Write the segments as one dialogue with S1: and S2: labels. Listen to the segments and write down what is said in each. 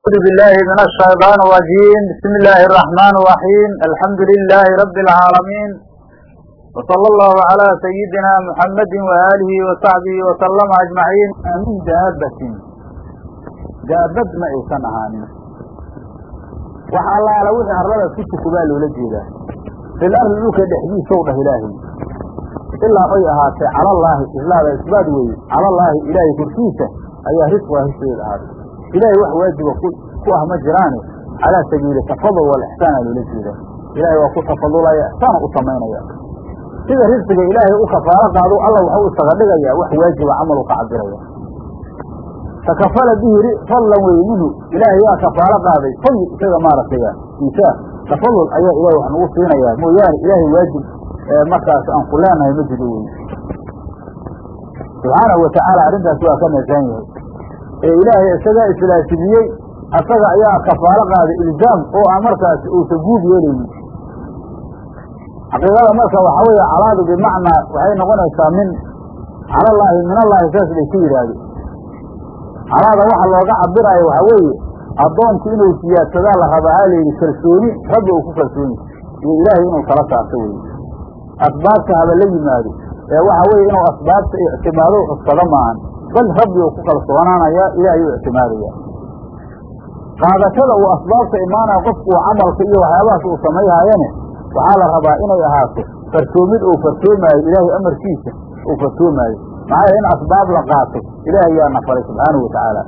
S1: أعوذ بالله من الشيطان الرجيم بسم الله الرحمن الرحيم الحمد لله رب العالمين وصلى الله على سيدنا محمد وآله وصحبه وسلم أجمعين من دابة daabad ma aysan ahaanin waxa allaala wixii arlada ku tukubaa loola jeedaa fil ardi dhulka dhexdiisa w dhah ilaahay ilaa oy ahaatee calallaahi islaada isbaad weeye calallaahi ilaahay korkiisa ayaa risqaa hiskeeda ahaatay ilaahay wax waajiba ku ah ma jiraane calaa sabiili tafadul walixsaana loola jeedaa ilaahay waa ku tafadulaya ixsaana u samaynaya sida risqiga ilaahay u kafaalo qaado alla waxu isaga dhigayaa wax waajiba camal u ka cabiraya takafala bihi fadlan wey minhu ilaahay yaa kafaalo qaaday fadli isaga maaragtay iisaa tafadul ayaa ilahay wax nagu siinayaa mooyaane ilaahay waajib markaas aan ku leenahay ma jiro wey subxaanahu watacaala arrintaas waa ka nasan yahay ee ilaahay isagaa islaasibiyey asaga ayaa kafaalo qaaday ilzaam oo aan markaas uusa guud yeelaynin xaqiiqada marka waxaa weeye calaadu bimacnaa waxay noqonaysaa min calallaahi min allaahi saas bay ku yidhaahde calaada waxa looga cabiraayo waxaa weeye addoonku inuu siyaadsadaa la rabaa aa layidhi kalsooni rabbi uu ku kalsooni. Iyo ilaahay inuu kala saarto weye asbaabta haba la yimaado. Ee waxa weeye inuu asbaabta ictimaado cuskado maahan bal rabbi uu ku kalsoonaanayaa ilaahay u ictimaadaya qaadatada uu asbaabta imaanaya qofku uu camalka iyo waxyaabahaas uu samayhaayane waxaa la rabaa inay ahaato farsoomid uu farsoomaayo ilaahay amarkiisa uu farsoomaayo. Maxaa yeele in asbaab la qaato ilaahay yaa na faray subxaanahu watacaala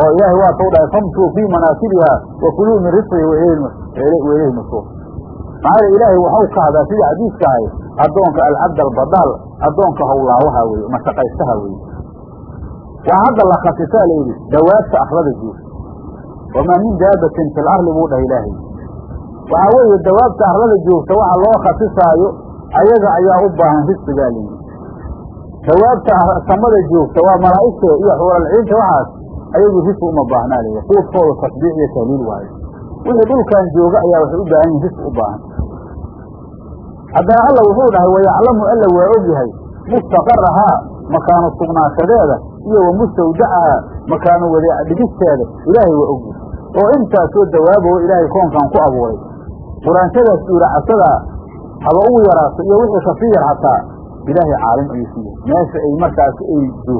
S1: oo ilaahay waa kau dhahay famshuu fii manaasibiha wa kuluu min risqihi wailayhi nusuur maxaa ilaahay waxau ka hadaa sida xadiiska ahay addoonka alcabd albadaal addoonka hawlaawaha weye mashaqaystaha weye waa hadda la khasisaa layidhi dawaabta aklada joog wamaa min daabatin fi larli buu dhahay ilaahay. Waxaa weeye dawaabta arlada joogta waxa loo khasisaayo ayaga ayaa u baahan risqigaa layidhi dawaabta samada joogta waa malaa'igta iyo xuuralciinta waxaas ayagu risqi uma baahnaa layidhi quudkooda tasbiix iyo tahliil waayo wixii dhulkan jooga ayaa waxay u baahan yihiin risqi u baahan. Haddana alla wuxuu dhahay wayaclamu alla waa og yahay mustaqarahaa makaanu sugnaanshadeeda iyo wa mustawdacahaa makaanu wadeeca dhigisteeda ilaahay waa og yahay. Oo intaasoo dawaaboo ilaahay koonkan ku abuuray. Quraanshadaas dhuuracasadaa haba ugu yaraato iyo wixii ka sii yar hataa ilaahay caalim ayuu ku meesha ay markaasi ay joogto.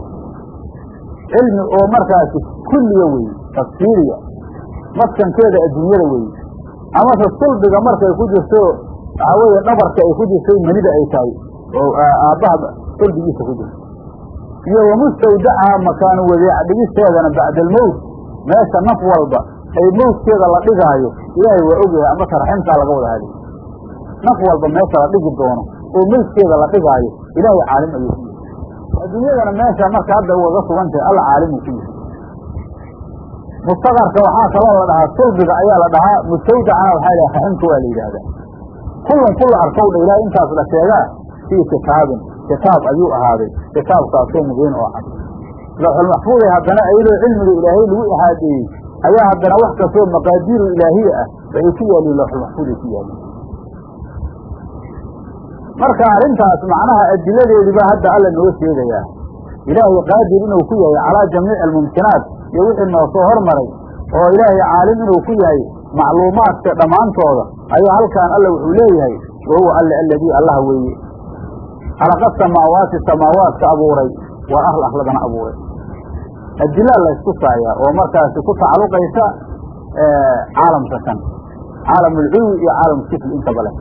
S1: Cilmi oo markaasi kulliya weeye tafsiiriya maskankeeda adduunyada weeye amase sulbiga markay ku jirto waxaa weeye dhabarka ay ku jirtay manida ay tahay oo aabbaha sulbigiisa ku jirto. Iyo wamustawdacaha makaanu wadeeca dhigisteedana bacda almowt meesha naf walba ay mawtkeeda la dhigaayo ilaahay waa ogyahay amase raximkaa laga wada hadiy naf walba meesha la dhigi doono oo meydkeeda la dhigaayo ilaahay caalim ayuu ku yahay adduunyadana meesha marka hadda ugaga sugan tahay alla caalimuu ku yahay mustaqarka waxaa kaloo la dhahaa sulbiga ayaa la dhahaa mustawdacana waxaa la raximka waa la yidhaahdaa. Kullun kulla arkow dha ilahay intaas la sheegaa fii kitaabin kitaab ayuu ahaaday. Kitaabkaasoo mubiin oo cad. Lawxulmaxfuuday haddana iyadoo cilmiga ilaahay lagu ixaadeeyey ayaa haddana wax kastoo maqaadiiru ilaahiya ah waxay ku yaaliin lawxulmaxfuuday ku yaaliin marka arrintaas macnaha adiladeediba hadda alla noo sheegayaa. Ilaahay qaadir inuu ku yahay calaa jamiici almumkinaat iyo wixii noo soo hormaray oo ilaahay caalim inuu ku yahay macluumaadka dhammaantooda ayaa halkaan alla wuxuu leeyahay wa huwa alle alladii allah weeye. Khalaqa samaawaati samaawaadka abuuray waa ahl ahladana abuuray. Adilaa la ysku saayaa oo markaasi ku tacalluqaysa caalamka kan caalamulculwi iyo caalamsifli intaba leh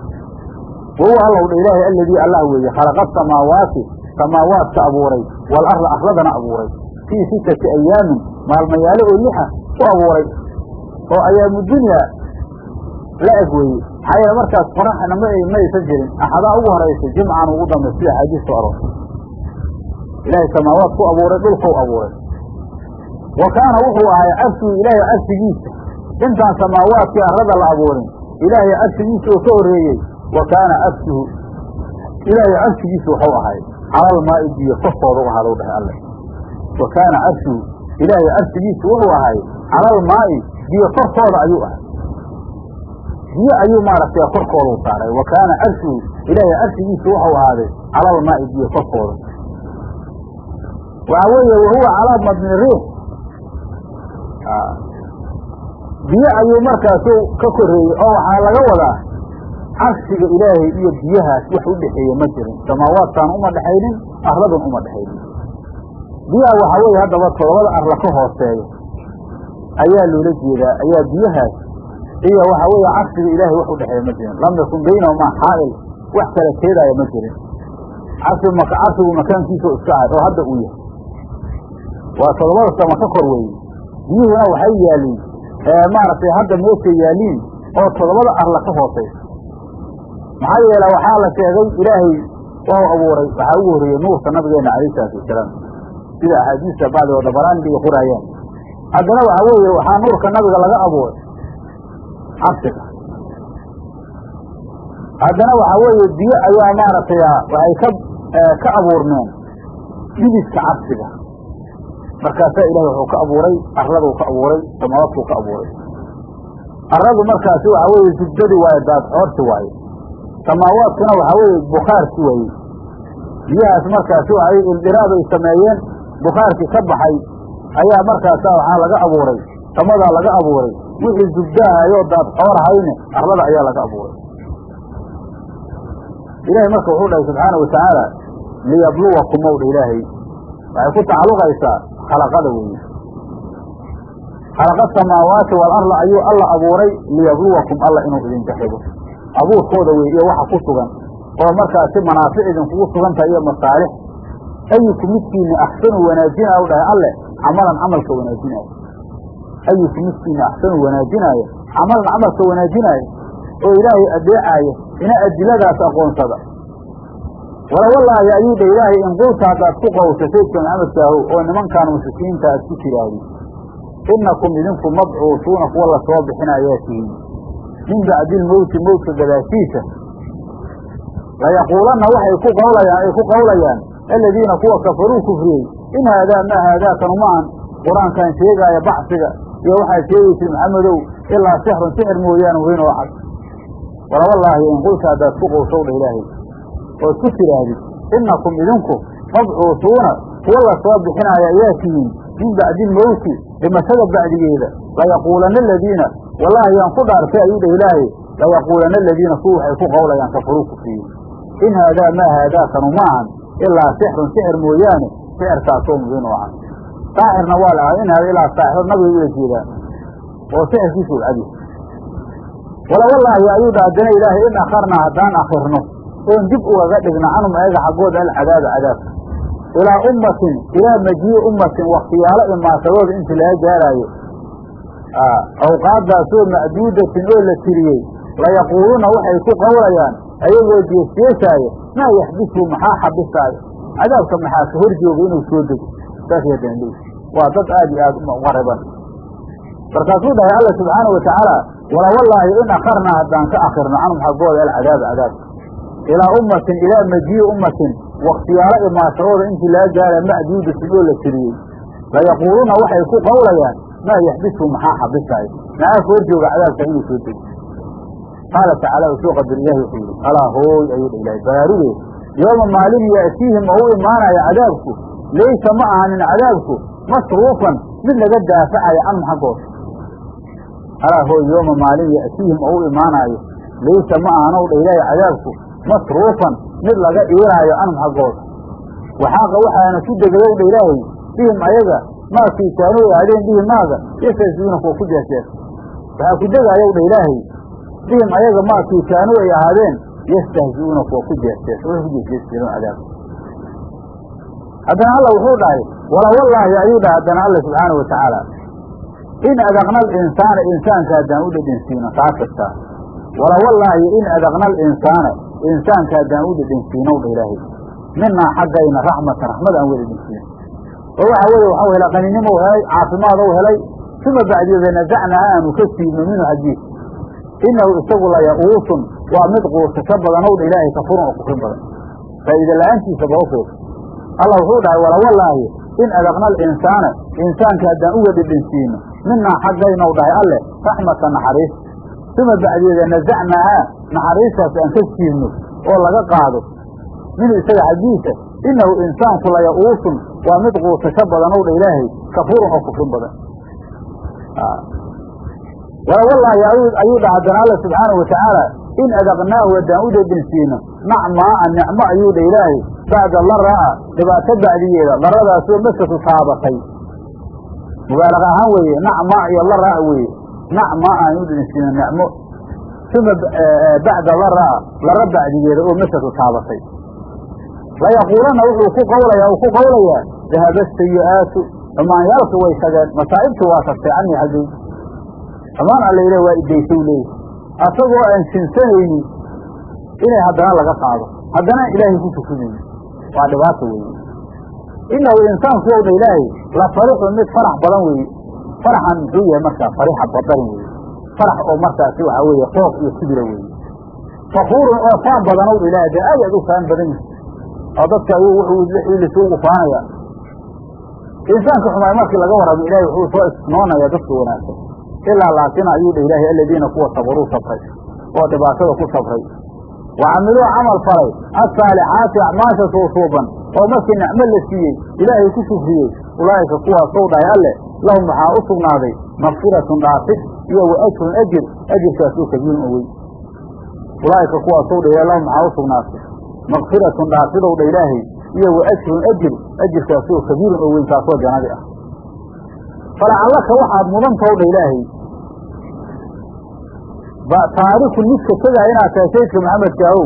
S1: wahuwa allow dha ilaahay alladii allah weeye khalaqa samaawaati samaawaadka abuuray wal arla arladana abuuray fii sittati ayaamin maalmayaalo oo lixa ku abuuray oo ayaamu dunya la eg weeye maxaa yeele markaas qoraxna ma maysan jirin. Axadaa ugu horaysa jimcan ugu dambe sida xadiis soo ilaahay samaawaad ku abuuray dhulkau abuuray. Wa kaana wuxuu ahay cabsigu ilaahay cabsigiisa. Intaan samaawaadkii arlada la abuurin ilaahay cabsigiisa oo ka horreeyey. Wa kaana cabsuhu ilaahay cabsigiisa waxau ahay calalmaa'i biyo korkooda u ahaada u dhahay alle. Wa kaana cabsuhu ilaahay cabsigiisa wuxuu ahay calalmaa'i biyo korkooda ayuu ahay. Biyo ayuu maaragtay korkooda u saaray. Wa kaana cabsuhu ilaahay cabsigiisa waxau ahaaday calalmaa'i biyo korkooda. Waxaa weeye wahuwa calaa madni riix. Biyo ayuu markaasu ka korreeyey oo waxaa laga wadaa carshiga ilaahay iyo biyahaas wax u dhexeeye ma jirin. Samaawaadkaan uma dhexaynin arladun uma dhexaynin biyaha waxaa weeye haddaba todobada arla ka hooseeya ayaa loola jeedaa ayaa biyahaas iyo waxaa weeye carshiga ilaahay wax u dhexeeya ma jirin. Lam yakun baynahumaa xaa'il wax kala keedaaya ma jirin. Carshi maka carshigu makaankiisa iska ahay oo hadda uu yahay. Waa todobada sama ka kor weeye. Biyuhuna waxay yaaliin maaragtay hadda meeshay yaaliin oo todobada arla ka hooseysa maxaa yeele waxaa la sheegay ilaahay waa abuuray waxaa ugu horreeyey nuurka nabigeena alayh isalaatu wasalaam sida axaadiista bacdi oo dabaraanbi ay qoraayaan haddana waxaa weeye waxaa nuurka nabiga laga abuuray cabsiga haddana waxaa weeye biyo ayaa maaragtay waxay ka ka abuurmeen dhididka cabsiga markaasaa ilahay wuxuu ka abuuray arladuu ka abuuray samaawadkuu ka abuuray. Arladu markaasi waxaa weeye zubdadi waaye daadxoorti waaye. Samaawaadkuna waxaa weeye bukhaarki waaye. Biyahaas markaasi waxay ildiraabay sameeyeen bukhaarkii ka baxay ayaa markaasa waxaa laga abuuray samadaa laga abuuray wixii zubdaahayoo daadxoorahayne arlada ayaa laga abuuray. Ilahay marka wuxuu dhahay subxaana watacaala liyabluwakum owdha ilaahay. Waxay ku tacalluqaysaa khalaqada weeye khalaqa samaawaati waalarda ayuu alla abuuray liyabluwakum alla inuu idinka xigo abuurkooda wey iyo waxa ku sugan oo markaasi manaafic idinkugu sugan tahay iyo masaalix ayuku midkiina axsanu wanaajinaayo u dhahay alle camalan camalka wanaajinaayo ayuku midkiina axsanu wanaajinaayo camalan camalka wanaajinaayo oo ilaahay adeecaayo ina adiladaas aqoonsada wala wallaahi ayuu dha ilaahay in qulta haddaad ku qawsha saydka maxamedkaahow oo nimankaan mushrikiinta aad ku tiraahdi innakum idinku mabcuusuuna kuwa la soo bixinayaa tihiin min bacdi ilmowti mowtka gadaashiisa layaquulanna waxay ku qawlayaan ay ku qawlayaan aladiina kuwa kafaruu kufriyey in haadaa maa haadaakanu maahan qur'aankan sheegaaya bacsiga iyo waxaad sheegaysid maxamedow ilaa sixrun sixir mooyaane weyn oo cad wala wallaahi in qulta haddaad ku qowshow dha ilaahay ood ku tidhaahdid innakum idinku mabcuusuuna kuwa la soo bixinaaya ayaa tihiin min bacdi ilmowti dhimashada bacdigeeda layaquulanna aladiina wallaahi yaan ku dhaartay ayuu dhah ilaahay layaquulanna aladiina kuwa waxay ku qawlayaan kafaruu kufriyey in haadaa maa haadaakanu maahan ilaa sixrun sixir mooyaane sixirkaasoo mubiin oo cad saaxirna waa la ahaa in haada ilaa saaxiro nabiga ula jeedaan oo sixirkiisu cadi wala wallaahi ayuu dha haddana ilaahay in akharnaa haddaan akhirno oon dib ugaga dhigna canhum ayaga xaggooda alcadaaba cadaabka ilaa ummatin ilaa majiyi ummatin waktiyaalo imaatadooda intii laga gaaraayo awqaaddaasoo macduudatin oo la tiriyey layaquuluuna waxay ku qawlayaan ayagoo jeesjeesaaya maa yaxbisu maxaa xabisaayo? Cadaabka maxaa ka hor jooga inuu soo dego. Saas yadaan leyi waa dad aad iyo aad uqariban markaasuu dhahay alla subxaana watacaala wala wallaahi in akharnaa haddaan ka akhirno canhum xaggooda alcadaaba cadaabka ilaa ummatin ilaa majiyi ummatin waktiyaalo imaashadooda intii laga gaara macduudatin oo la tiriyey. Layaquuluuna waxay ku qawlayaan maa yaxbisu maxaa xabisaayo? Maxaa ka hor jooga cadaabka inuu soo dego qaala tacaala u soo qadar ilahi wuxuu yidhi alaa hooy ayuu dha ilahay baraaruge yooma maalin ya'tiihim oo u imaanaya cadaabku laysa ma ahanin cadaabku masruufan mid laga daafacayo canhum xaggooda alaa hooy yooma maalin ya'tiihim oo u imaanaayo laysa ma ahanow dha ilaahay cadaabku masruufan mid laga iiraayo canhum xaggooda waxaaqa waxaana ku degayow dha ilaahay bihim ayaga maakii kaanuu aadeen bihi maaga yastahziuna kuwa ku jeesjeesa waxaa ku degaayow dha ilaahay bihim ayaga maakii kaanuu ay ahaadeen. Yastahzi'uuna kuwa ku jeesjeesa way ku cadaab haddana alla wuxuu dhahay wala wallaahi ayuu dhahay haddana alla subxaana watacaala in adaqna alinsaana insaanka haddaan u dhedhensiino taa kastaa wala wallaahi in adaqna alinsaana insaanka haddaan u dhedhensiinow dha ilaahay. Minaa xaggayna raxmatan raxmad aan u dhedhensiino oo waxa weeye waxau helay qaninimow helay caafimaadou helay uma bacdeeda nasacnaa aanu ka siibno minhu xaggiisa inahu isagu laya'uusun waa mid quusasho badanow dha ilaahay kafurun oo kufrin badan faa'iida la'aantiisa bahofood allah wuxuu dhahay wala wallaahi in adaqna alinsaana insaanka haddaan uga dhedhensiino minaa xaggaynow dhahay alle raxmata naxariis uma bacdeeda nasacnaahaa naxariistaas aan ka siibno oo laga qaado minhu isaga xaggiisa inahu insaanku laya'uusun waa mid quusasho badanow dha ilaahay kafurun oo kufrin badan wala wallaahi ayuu dha haddana alla subxaanau watacaala in adaqnaahu haddaan u dhedhensiino nacmaaa nicmo ayuu dha ilaahay bacda laraa dhibaato bacdigeeda laradaasoo masatu taabatay mubaalaqa ahaan weeye nacmaa iyo laraa weeye nacmaa aan u dhedhensiino nicmo. Uma bacda laraa lara bacdigeeda oo masatu taabatay layaquulanna wuxuu ku qawlayaa uu ku qawlayaa dahaba sayi'aatu xumaanyaalku way tageen masaa'ibtu waa tagtay canii xaggay xumaan alla ilaah waa idaysow leeyahy asagoo aan sinsanaynin inay haddana laga qaado. Haddana ilaahay ku tukumayni waa dhibaato weeye. Inahu insaanku owdha ilaahay la farixun mid farax badan weeye. Faraxan muxuu yahay markaa farixa badarin weeye. Farax oo markaasi waxaa weeye qoof iyo sibira weeye. Fakuurun oo faan badan owdha ilaahay dee aad aad u faan badan yihi oo dadka ayuu wuxuu lisugu faanaya insaanka xumaay markii laga warramo ilaahay wuxuu soo isnoonaya dadka wanaagsan ilaa laakin ayuu dha ilaahay aladiina kuwa sabaruu sabray oo dhibaatada ku sabray wa camiluu camal falay asaalixaati acmaasha suusuuban oo markii nicmo la siiyey ilaahay ku shufriyey ulaa'ika kuwaasow dhahay alle lahum waxaa u sugnaaday makfiratun dhaafid iyo wa ajrun ajir ajirkaas oo kabiirun oo weyn ulaa'ika kuwaasow dha lahum waxaa u sugnaatay makfiratun dhaafidow dha ilaahay iyo wa ajrun ajir ajirkaasi oo kabiirun oo weyn kaasoo jannadi ah falacallaka waxaad mudantaw dha ilaahay. Taariku midka tegaa inaad tahay saydka maxamedka ow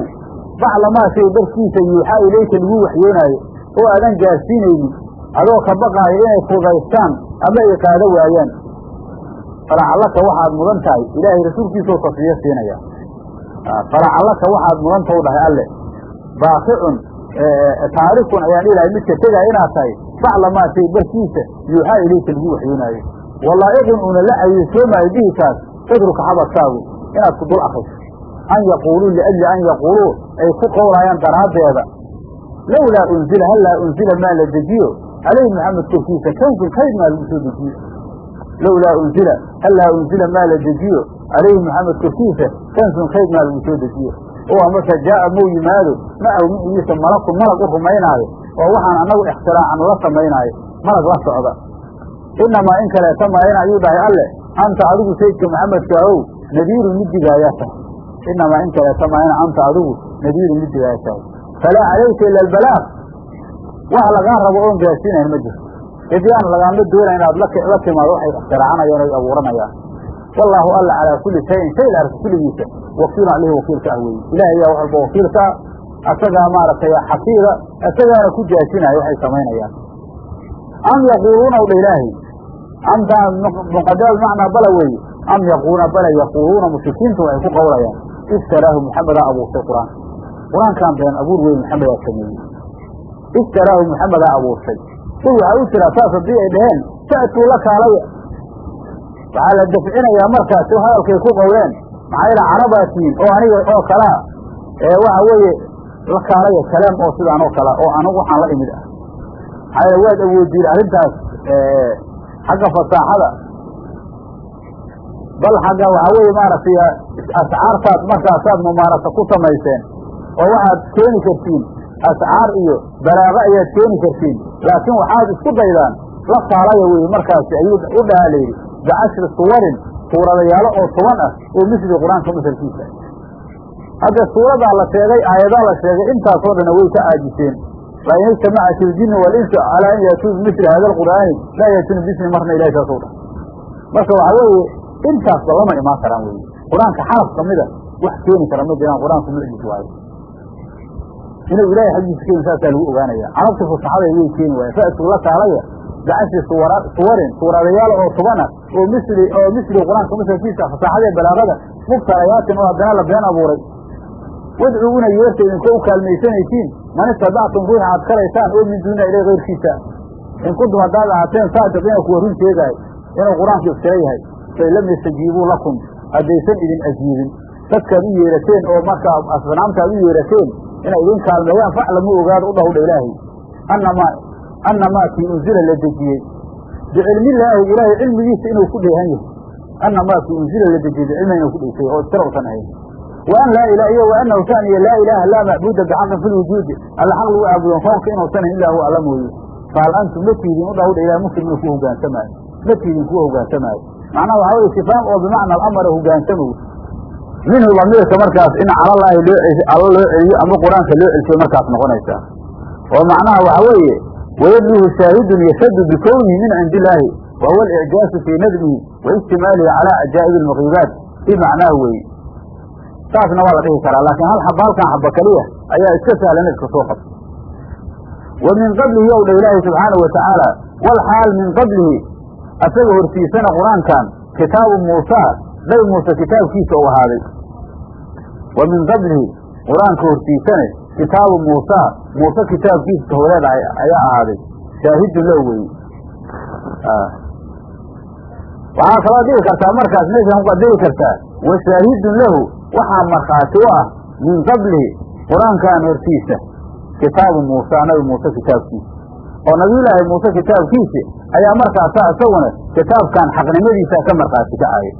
S1: baclamaa shay darkiisa yuuxaa ilayka lagu waxyoonaayo oo aadan gaarsiinaynin adoo ka baqaayo inay fudaystaan ama ay qaado waayaan. Falacallaka waxaad mudan tahay ilaahay rasuulkiisoo tasfiyo siinaya. Falacallaka waxaad mudantaw dhahay alle. Baaqicun taarikun ayaan ilahay midka tegaa inaad tahay baclamaa shay darkiisa yuuxaa ilayka lagu waxyoonaayo. Walaa'iqun una la cayuusoomaayo bihi kaas xabadkaagu inaad ku dul akriso an yaquuluu liajli an yaquuluu ay ku qowlaayaan daraaddeeda lowlaa unzila hallaa unzila maa la dejiyo? Calayhi maxamed korkiisa kansun kayd maa lagu soo dejiyo. Lowlaa unzila hallaa unzila maa la dejiyo? Calayhi maxamed korkiisa kansun kayd maa lagu soo dejiyo. Oo amase jaa'a mou yimaado macahu micigiisa malakun malag u rumaynaayo oo waxaan annagu ikhtiraacanu la samaynaayo malag la socda. Inamaa in kaleeta maayana ayuu dhahay alle anta adigu saydka maxamedka ow nadiirun mid digaayaa tahay inamaa in kaleeta maayana anta adigu nadiirun mid digaayaa tahay falaa calayka ila albalaaq wax lagaa rabo oon gaarsiinayn ma jirto. Idyaan lagaama doona inaad la timaado waxay ikhtiraacanayan oy abuuranayaan wallaahu alla calaa kulli shayin shay la arka kulligiisa. Wakiilun alihi wakiilka ah weeye. Ilahay ayaa wax walba wakiilka ah asagaa maaragtay xafiida isagaana ku jaasinaya waxay samaynayaan. Am yaquuluuna dha ilaahay amtaan muqadama bimacnaa bala weeye? Am yaquuna bala yaquuluuna mushrikiintu waxay ku qowlayaan iftaraahu maxamedaa abuurtay qur'aanka qur'aankaan been abuur weyn maxamedaa sameeyey. Iftaraahu maxamedaa abuurtay. Sul waxaa u jiraa saas haddii ay dhaheen ta'tuu la kaalaya waxaa la dafcinayaa markaasi hadalkay ku qowleen. Maxaa yaele carabaatiin oo aniga oo kalaa ee waxa weeye la kaalaya kalaam oo sidaan oo kala oo anigu waxaan la imid. Ah maxaa waad awoodiin arrintaas xagga fasaaxada bal xagga waxaa weeye maaragtay ascaartaad markaasaad mumaarasa ku samayseen oo waxaad keeni kartiin ascaar iyo balaaqa ayaad keeni kartiin. Laakiin waxaad isku daydaan la kaalaya weye markaasi ayuu u dhahaa layidhi bicashri suwarin suuradayaalo oo toban ah oo misli qur'aanka masalkiisa hadda suuradaa la sheegay aayadaa la sheegay intaasoo dhanna way ka caajiseen lain ijtamacat iljinnu walinsu calaa an yaatuu bimili hada alqur'aani laa yaatuuna bismi marna ilahi saasou dha marka waxaa weeye intaasba lama imaan karaan weye qur'aanka xaraf kamida wax keeni kara ma jiraan qur'aanku mucjis waayo. Inuu ilaahay xaggiisa keeni saasaa lagu ogaanaya. Carabta fusaxada way keeni waaya fa'tuu la kaalaya bicashri suwara suwarin suuradayaal oo toban ah oo misli oo misli qur'aanka masalkiisa fasaaxadee balaagada mubtarayaatin oo haddana la been abuuray wadcuu una yeerta idinkoo u kaalmaysanaysiin man istadactum ruuxa aad karaysaan oo min duuniha ilay kayrkiisa in kuntum haddaad ahaateen saadiqiina kuwa run sheegaayo inuu qur'aanku iftira yahay fay lam yastajiibuu lakum haddaysan idin ajiibin dadkaad u yeerateen oo markaa asnaamtaad u yeerateen inay idin kaalmeeyaan faclamu ogaada u dhahudha ilaahay annamaa annamaa kii unzila la dejiyey bicilmillaahi ilaahay cilmigiisa inuu ku dheehan yahay annamaa kii unzila la dejiyey bicilmihi inuu ku dheysay oo iftira usan ahayn wa an laa ilaha iyo wa annahu shaniya laa ilaaha laa macbuuda bixaqin fi lwujuudi alla xaq lagu caabudoon koonka inuusan ahayn ilaa huwa alla mooye fahal antum ma tiidin u dhahudha ilahay muslim inuu ku hogaansamaayo ma tiidin kuwa hogaansamaayo macnaha waxaa weye istifhaam oo bimacna alamara hogaansamo minhu lamiirka markaas in calallaahi loo alla loo celiyo ama qur'aanka loo celshiyo markaas noqonaysaa oo macnaha waxa weeye wayadluhu shaahidun yashaddu bikownihi min cindi illaahi wa huwa alicjaazu fii nadmihi wa ijtimaalihi calaa cajaa'ibi almakiibaat fii weeye saasna waa la dhihi karaa laakiin hal xaba halkan xaba keliya ayaa iska sahlan iska soo qabta wa min qablihi ow dha ilaahi subxaanahu watacaala walxaal min qablihi asaga hortiisana qur'aankan kitaabu muusa nabi muuse kitaabkiisa u ahaaday. Wa min qablihi qur'aanka hortiisane kitaabu muusa muuse kitaabkiisa hooleed ayaa ahaaday. Shaahidun lo weye waxaa kaloo dhihi kartaa markaas meeshan waad dhihi kartaa wa shaahidun lahu waxaa markhaati u ah min qablihi qur'aankan hortiisa kitaabu muusa nabi muuse kitaabkiisa. Oo nabiyulaahi muuse kitaabkiisi ayaa markaasa isaguna kitaabkan xaqnimadiisa ka markhaati kacaya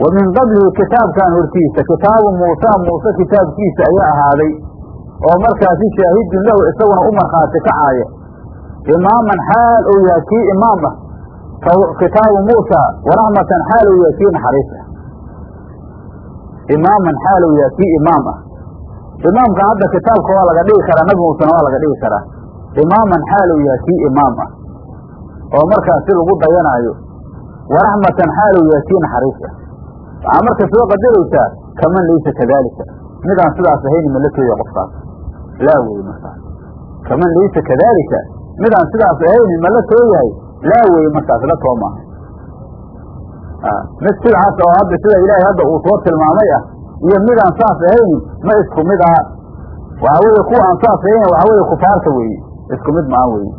S1: wa min qablihi kitaabkan hortiisa kitaabu muusa muuse kitaabkiisa ayaa ahaaday. Oo markaasi shaahidun lahu isaguna u markhaati kacaaya imaaman xaal ou yahay kii imaam ah. Kitaabu muusa waraxmatan xaal ou yahay kii naxariis ah imaaman xaal ou yahay kii imaam ah. Imaamka hadda kitaabka waa laga dhigi karaa nabi muusena waa laga dhigi karaa. Imaaman xaal ou yahay kii imaam ah. Oo markaasi lagu dayanaayo. Waraxmatan xaal ou yahay kii naxariis ah. Waxaa marka soo qadaraysaa kaman laysa kadaalika. Midaan sidaas ahayni ma la tooya qofkaas laa weye markaas kaman laysa kadaalika. Midaan sidaas ahayni ma la tooyahay laa weye markaas la too mid sidaas oo hadda sida ilaahay hadda uu soo tilmaamay ah iyo midaan saas ahayni ma isku mid aha. Waxaa weeye kuwa aan saas ahayni waxaa weeye kufaarta weeye. Isku mid maan weye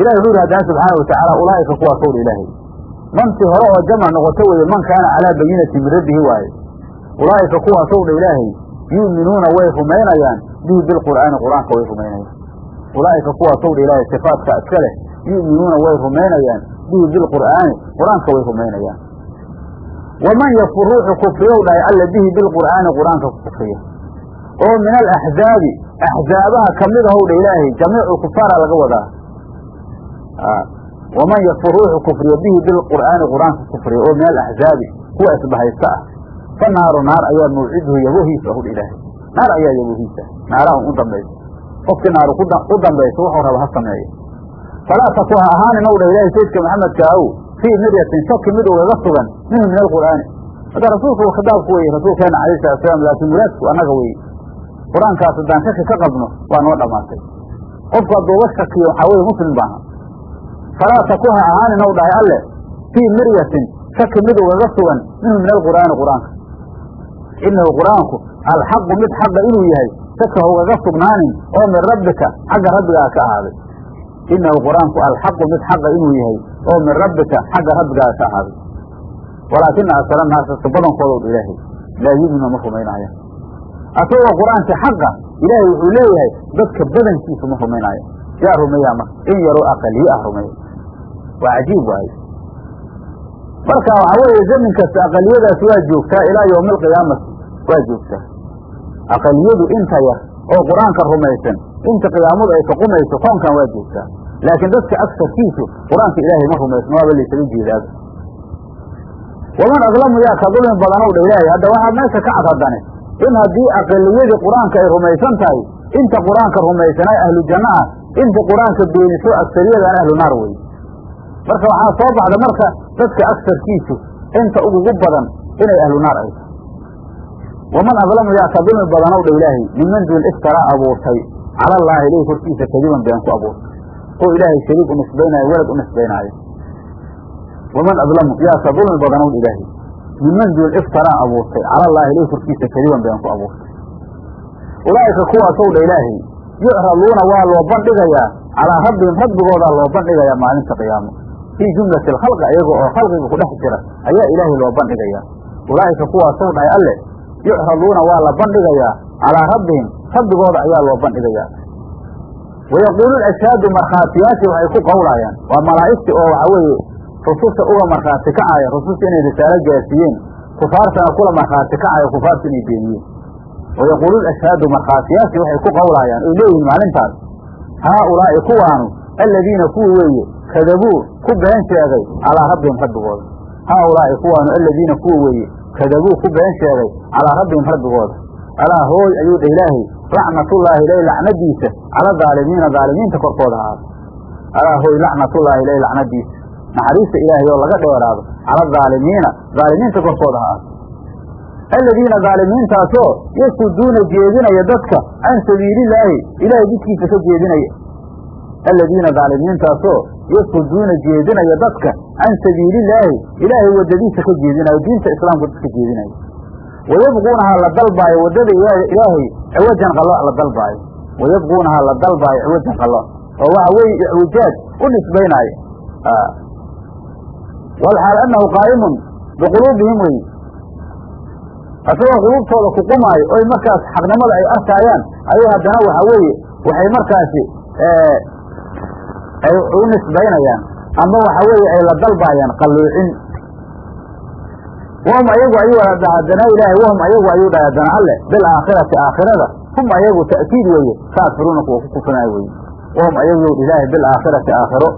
S1: ilahi wuxuu yidhi haddana subxaana watacaala ulaa'ika kuwaas owdha ilaahay. Mantii hore oo jamac noqoto weeye man kaana calaa bayinati min rabbihi waaye. Ulaa'ika kuwaas owdha ilaahay yu'minuuna way rumaynayaan. Bihi bilqur'aani qur'aanka way rumaynayaan. Ulaa'ika kuwaas owdha ilaahay sifaadka iska leh yu'minuuna way rumaynayaan bihi bilqur'aani qur'aanka way rumaynayaan waman yakfur ruuxu kufriyow dhahay alla bihi bilqur'aani qur'aanka ku kufriya oo min alaxzaabi axzaabaha ka mid ahow dha ilaahay jamiicu kufaara laga wadaa waman yakfur ruuxu kufriya bihi bilqur'aani qur'aanka kufriya oo min alaxzaabi kuwa isbahaysta ah fa naaru naar ayaa mawciduhu yabohiisa ahudha ilaahay naar ayaa yabohiisa naaraha u dambaysa qofkii naaru u dambaysa wuxuu raba ha sameeyo falaa taku ha ahaanin ow dha ilaahay saydka maxamedka aw fii miryatin shaki mid ugaga sugan minhu min alqur'aani hadda rasuulku khitaabku weye rasuulkeena alayh salatu salaam laakiin muraadku annaga weye qur'aankaas haddaan shaki ka qabno waa noo dhammaatay qofku hadduuga shakiyo waxaa weye muslim baaha falaa taku ha ahaanin ow dhahay alle fii miryatin shaki mid ugaga sugan minhu min alqur'aani qur'aanka inahu qur'aanku alxaqu mid xaqa inuu yahay shaki ha ugaga sugnaanin oo min rabbika xagga rabbigaa ka ahaaday inahu qur'aanku alxaqu mid xaqa inuu yahay oo min rabbika xagga rabbigaa ka ahaaday walaakina asara naasaka badankooda dha ilaahay laa yu'minu ma rumaynaayo asagoo qur'aanka xaqa ilaahay wuxuu leeyahay dadka badankiisu ma rumaynaayo yaa rumeeyaa marka in yaroo aqaliye ah rumeeya waa cajiib waaye marka waxaa weeye zamin kasta aqaliyadaas waa joogtaa ilaa yowmi alqiyaamati waa joogtaa aqaliyadu inta yar oo qur'aanka rumaysan. Inta qiyaamadu ay ka qumayso koonkan waa joogtaa laakiin dadka agsarkiisu qur'aanka ilaahay ma rumaysno waaba laysaga jeedaaba waman adlamu yaa ka dulmi badanow dha ilaahay. Hadda waxaa meesha ka cad in haddii aqaliyadii qur'aanka ay rumaysan tahay inta qur'aanka rumaysanay ahlu janno ah inta qur'aanka beeniso agsariyadaan ahlu naar wey marka waxaa soo baxda marka dadka agsarkiisu inta ugugu badan inay ahlu naar ay waman adlamu yaa ka dulmi badanow dha ilaahay miman duul iftaraa abuurtay cala allaahi ilayh korkiisa kadiban been ku abuurtay oo ilaahay shariik u nisbaynaayo welad u nisbaynaayo waman adlamu yaa ka dulmi badanow dha ilaahay miman duul iftaraa abuurtay cala allaahi ilayh korkiisa kadiban been ku abuurtay ulaa'ika kuwaasow dha ilaahay yucraduuna waa loo bandhigayaa calaa rabbihim rabbigoodaa loo bandhigayaa maalinta qiyaamo fii jumlati alkhalqi ayaga oo khalqiga ku dhex jira ayaa ilaahay loo bandhigayaa ulaa'ika kuwaasow dhahay alle yucraduuna waa la bandhigayaa calaa rabbihim rabbigooda ayaa loo bandhigayaa wayaquulu ashhaadu markhaatiyaashii waxay ku qowlaayaan waa malaa'igti oo waxaa weeye rususha uga markhaati kacaya rususha inay risaalo gaarsiiyeen kufaartana kula markhaati kacaya kufaarta inay beeniyeen wayaquulu ashhaadu markhaatiyaashii waxay ku qowlaayaan oy leeyihiin maalintaas haa ulaa'i kuwaanu aladiina kuwii weeye kadabuu ku been sheegay calaa rabbihim rabbigooda haa ulaa'i kuwaanu aladiina kuwa weeye kadabuu ku been sheegay calaa rabbihim rabbigooda. Alaa hooy ayuu dheh ilaahay lacnatullaahi ilay lacnadiisa cala daalimiina daalimiinta korkooda ahaado alaa hooy lacnatullaahi ilay lacnadiisa. Naxariista ilaahay oo laga dheeraado cala daalimiina daalimiinta korkooda ahaado aladiina daalimiintaasoo yasuduuna jeedinaya dadka can sabiilillaahi ilaahay jidkiisa ka jeedinaya. Aladiina daalimiintaasoo yasuduuna jeedinaya dadka can sabiilillaahi ilaahay waddadiisa ka jeedinayo diinta islaamka dadka jeedinaya wayabquunahaa la dalbaayo waddada ilaahay ciwajan qalooc la dalbaayo. Wayabquunahaa la dalbaayo ciwajan qalooc oo waxa weeye icwijaaj u nisbaynaayo. Walxaal annahu qaa'imun biquluubihim wey asagoo quluubtooda ku qumaayo oy markaas xaqnimada ay arkaayaan ayay haddana waxa weeye waxay markaasi ay u nisbaynayaan. Ama waxa weeye ay la dalbaayaan qalluucin wahum ayagu ayuu haddana ilaahay wahum ayagu ayuu dhahay haddana alle bilaakhirati aakhirada. Hum ayagu ta'kiid weeye kaafiruuna kuwa ku kufrinaayo weye wahum ayagu yow ilaahay bilaakhirati aakhiro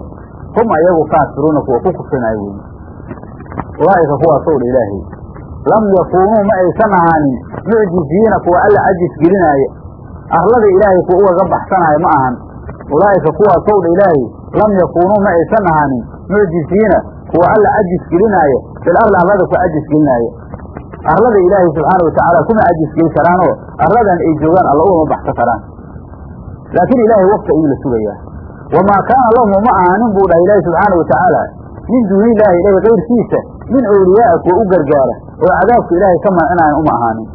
S1: hum ayagu kaafiruuna kuwa ku kufrinaayo weye ulaa'ika kuwaasow dha ilaahay. Lam yakuunuu ma aysan ahaanin mucjiziina kuwa alla cajis gelinaaya arlada ilaahay kuwa ugaga baxsanaayo ma ahan ulaa'ika kuwaasow dha ilaahay lam yakuunuu ma aysan ahaanin mucjiziina kuwa alla cajis gelinaayo bil arli arlada ku cajis gelinaayo arlada ilaahay subxaana watacaala kuma cajis geli karaanoo arladan ay joogaan alla ugama baxsan karaan laakiin ilaahay wakti ayuu la sugayaa wamaa kaana lahum uma ahaanin buu dhahay ilaahi subxaana watacaala min duuni illaahi ilahi kayrkiisa min awliyaaa kuwa u gargaara oo cadaabka ilaahay ka mancinaayan uma ahaanin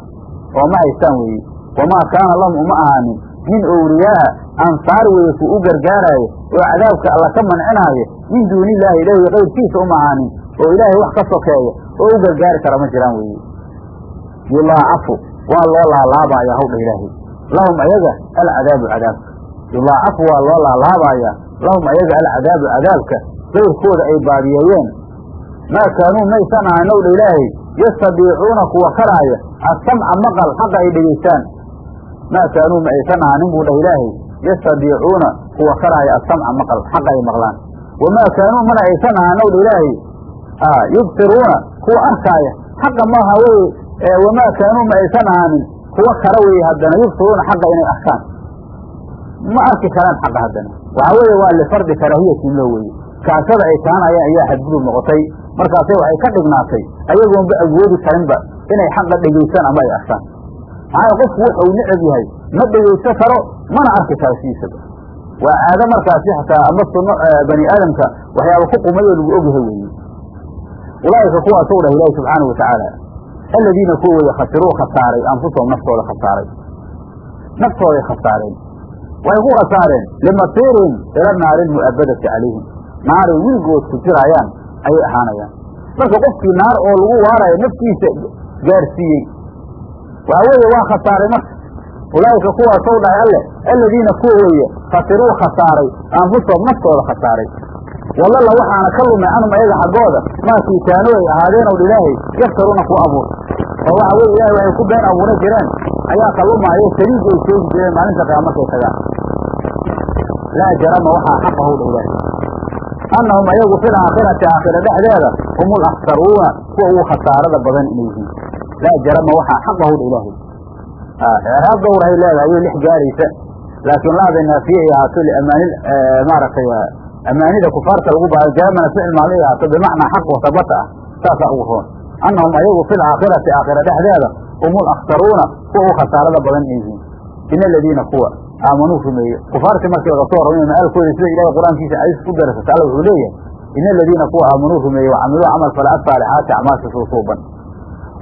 S1: oo ma haystaan weeye wamaa kaana lahum uma ahaanin min awliyaaa ansaar weeye kuwa u gargaaraayo oo cadaabka alla ka mancinaayo min duuni illaahi ilahi kayrkiisa uma ahaanin oo ilaahay wax ka sokeeya oo u gargaari kara ma jiraan weeye. Yulaacafu waa loo laalaabaaya hawdha ilaahay. Lahum ayaga alcadaabu cadaabka. Yulaacafu waa loo laalaabaaya lahum ayaga alcadaabu cadaabka. Gayrkooda ay baadiyeeyeen maa kaanuu maysan ahayn owdha ilaahay yastadiicuuna kuwa karaaya assamca maqal xaqa ay dhegaystaan maa kaanuu ma aysan ahaanin buu dhah ilaahay yastadiicuuna kuwa karaaya assamca maqal xaqa ay maqlaan wamaa kaanuu mana aysan ahaan owdha ilaahay yubsiruuna kuwa arkaaya xaqa maaha weye wamaa kaanuu ma aysan ahaanin kuwa kara weye haddana yubsiruuna xaqa inay arkaan ma arki karaan xaqa haddana waxa weeye waa lifardi karaahiyatin loo weye kaasada ay kaanayaan ayaa xadgudub noqotay markaasay waxay ka dhignaatay ayagoonba awoodi karinba inay xaqa dhegaystaan ama ay arkaan maxaa qofku wuxuu necab yahay ma dhegaysan karo mana arki karo sidiisaba waa caado markaasi xataa ama sunno bani aadamka waxyaaba ku qumayoo lagu ogyahay weeye. Ulaa'ika kuwaasou dhah ilaahi subxaana watacaala aladiina kuwa weye khasiruu khasaaray anfusahum naftooda khasaaray. Naftooday khasaareen waxay ku khasaareen. Limasiirihim ila naari lmu'abadati calayhim. Naaray wiligood ku jiraayaan ayay ahaanayaan. Marka qofkii naar oo lagu waarayo naftiisa gaarsiiyey. Waxa weeye waa khasaaray marka ulaa'ika kuwaasow dhahay alleh aladiina kuwa weeye khasiruu khasaaray anfusahum naftooda khasaaray. Wallala waxaana ka lumay canhum ayaga xaggooda maakii kaanuu ay ahaadeenow ilaahay yaftaruuna kuwa abuur. Oo waxa weye ilahay waxay ku been abuura jireen ayaa ka lumaayo saliig ay sheegi jireen maalinta qiyaama markay tagaan laa jarama waxaa xaqa howdha ilaahay annahum ayagu fil aakhirati aakhira dhexdeeda hum ulaksaruuna kuwa ugu khasaarada badan inay yihiin. Laa jarama waxaa xaqa howdha ilaahay icraab dowrahay leedahay ayay lix gaaraysa laakiin laada naafiye ay ahaato liamaani maaragtay amaanida kufaarta lagu baado jaramana ficil maali ay ahaato bimacnaa xaq oo ah saasaa ugu roon annahum ayagu fil aakhirati aakhira dhexdeeda hum ulaksaruuna kuwa ugu khasaarada badan inay yihiin in aladiina kuwa aamanuu rumeeye kufaartii markii laga soo warramay maalkooda sida ilahay qur'aankiisa cadiis ku darasata alla wuxuu leeyahay in aladiina kuwa aamanuu rumeeye wacamiluu camal fala asaalixaati acmaasha wa